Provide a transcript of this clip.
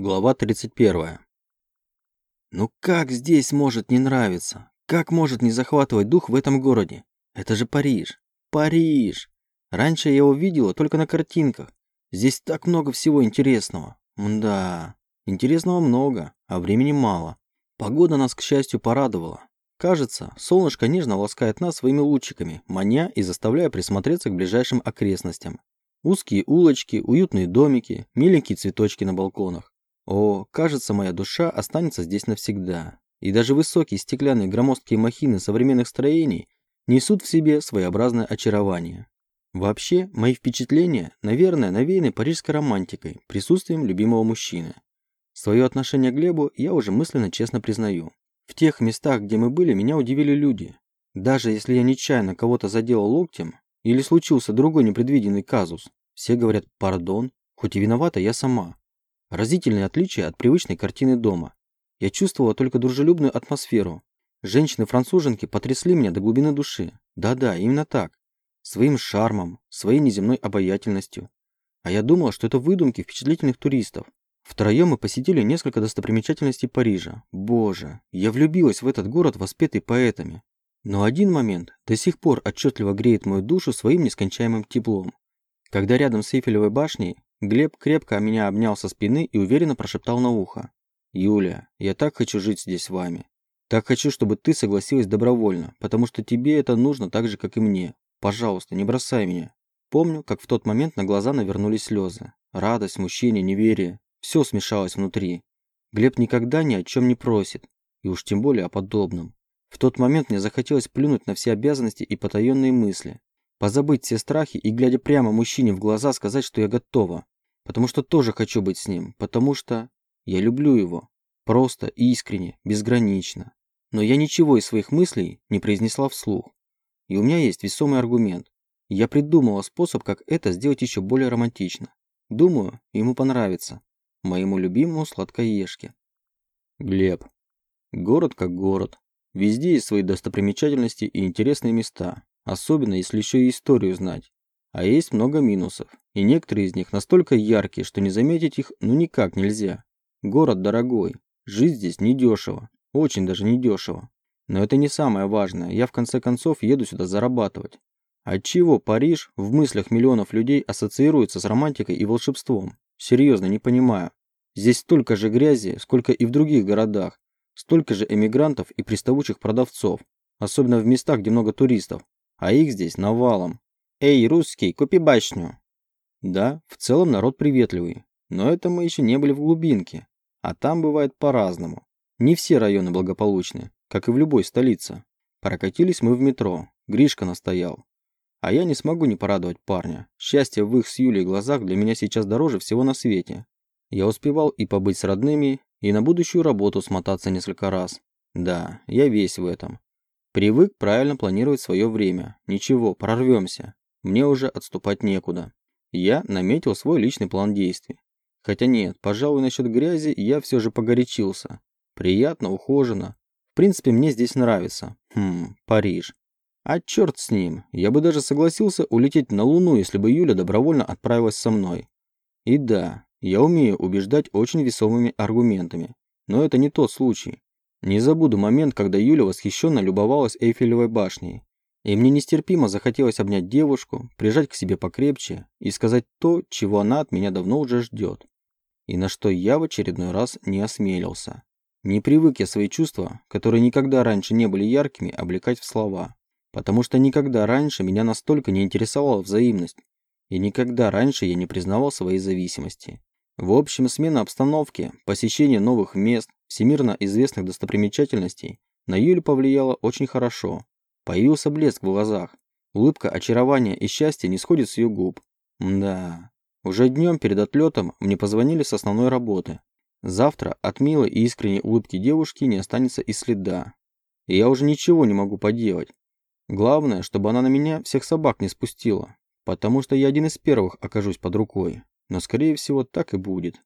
Глава 31. Ну как здесь может не нравиться? Как может не захватывать дух в этом городе? Это же Париж. Париж! Раньше я его видела только на картинках. Здесь так много всего интересного. Да, интересного много, а времени мало. Погода нас, к счастью, порадовала. Кажется, солнышко нежно ласкает нас своими лучиками, маня и заставляя присмотреться к ближайшим окрестностям. Узкие улочки, уютные домики, миленькие цветочки на балконах. О, кажется, моя душа останется здесь навсегда. И даже высокие стеклянные громоздкие махины современных строений несут в себе своеобразное очарование. Вообще, мои впечатления, наверное, навеяны парижской романтикой, присутствием любимого мужчины. Свое отношение к Глебу я уже мысленно честно признаю. В тех местах, где мы были, меня удивили люди. Даже если я нечаянно кого-то заделал локтем, или случился другой непредвиденный казус, все говорят «пардон», хоть и виновата я сама. Разительное отличие от привычной картины дома. Я чувствовала только дружелюбную атмосферу. Женщины-француженки потрясли меня до глубины души. Да-да, именно так. Своим шармом, своей неземной обаятельностью. А я думала, что это выдумки впечатлительных туристов. Втроем мы посетили несколько достопримечательностей Парижа. Боже, я влюбилась в этот город, воспетый поэтами. Но один момент до сих пор отчетливо греет мою душу своим нескончаемым теплом. Когда рядом с Эйфелевой башней Глеб крепко меня обнял со спины и уверенно прошептал на ухо. «Юля, я так хочу жить здесь с вами. Так хочу, чтобы ты согласилась добровольно, потому что тебе это нужно так же, как и мне. Пожалуйста, не бросай меня». Помню, как в тот момент на глаза навернулись слезы. Радость, смущение, неверие. Все смешалось внутри. Глеб никогда ни о чем не просит. И уж тем более о подобном. В тот момент мне захотелось плюнуть на все обязанности и потаенные мысли. Позабыть все страхи и, глядя прямо мужчине в глаза, сказать, что я готова. Потому что тоже хочу быть с ним. Потому что я люблю его. Просто, искренне, безгранично. Но я ничего из своих мыслей не произнесла вслух. И у меня есть весомый аргумент. Я придумала способ, как это сделать еще более романтично. Думаю, ему понравится. Моему любимому сладкоежке. Глеб. Город как город. Везде есть свои достопримечательности и интересные места. Особенно, если еще и историю знать. А есть много минусов. И некоторые из них настолько яркие, что не заметить их ну никак нельзя. Город дорогой. Жить здесь недешево. Очень даже недешево. Но это не самое важное. Я в конце концов еду сюда зарабатывать. Отчего Париж в мыслях миллионов людей ассоциируется с романтикой и волшебством? Серьезно, не понимаю. Здесь столько же грязи, сколько и в других городах. Столько же эмигрантов и приставучих продавцов. Особенно в местах, где много туристов а их здесь навалом. «Эй, русский, купи башню!» Да, в целом народ приветливый, но это мы еще не были в глубинке, а там бывает по-разному. Не все районы благополучны, как и в любой столице. Прокатились мы в метро, Гришка настоял. А я не смогу не порадовать парня. Счастье в их с Юлей глазах для меня сейчас дороже всего на свете. Я успевал и побыть с родными, и на будущую работу смотаться несколько раз. Да, я весь в этом. Привык правильно планировать свое время. Ничего, прорвемся. Мне уже отступать некуда. Я наметил свой личный план действий. Хотя нет, пожалуй, насчет грязи я все же погорячился. Приятно, ухоженно. В принципе, мне здесь нравится. Хм, Париж. А черт с ним. Я бы даже согласился улететь на Луну, если бы Юля добровольно отправилась со мной. И да, я умею убеждать очень весомыми аргументами. Но это не тот случай. Не забуду момент, когда Юля восхищенно любовалась Эйфелевой башней. И мне нестерпимо захотелось обнять девушку, прижать к себе покрепче и сказать то, чего она от меня давно уже ждет. И на что я в очередной раз не осмелился. Не привык я свои чувства, которые никогда раньше не были яркими, облекать в слова. Потому что никогда раньше меня настолько не интересовала взаимность. И никогда раньше я не признавал своей зависимости. В общем, смена обстановки, посещение новых мест, всемирно известных достопримечательностей на Юлю повлияло очень хорошо. Появился блеск в глазах. Улыбка очарования и счастья не сходит с ее губ. Да. Уже днем перед отлетом мне позвонили с основной работы. Завтра от милой и искренней улыбки девушки не останется и следа. И я уже ничего не могу поделать. Главное, чтобы она на меня всех собак не спустила, потому что я один из первых окажусь под рукой но скорее всего так и будет.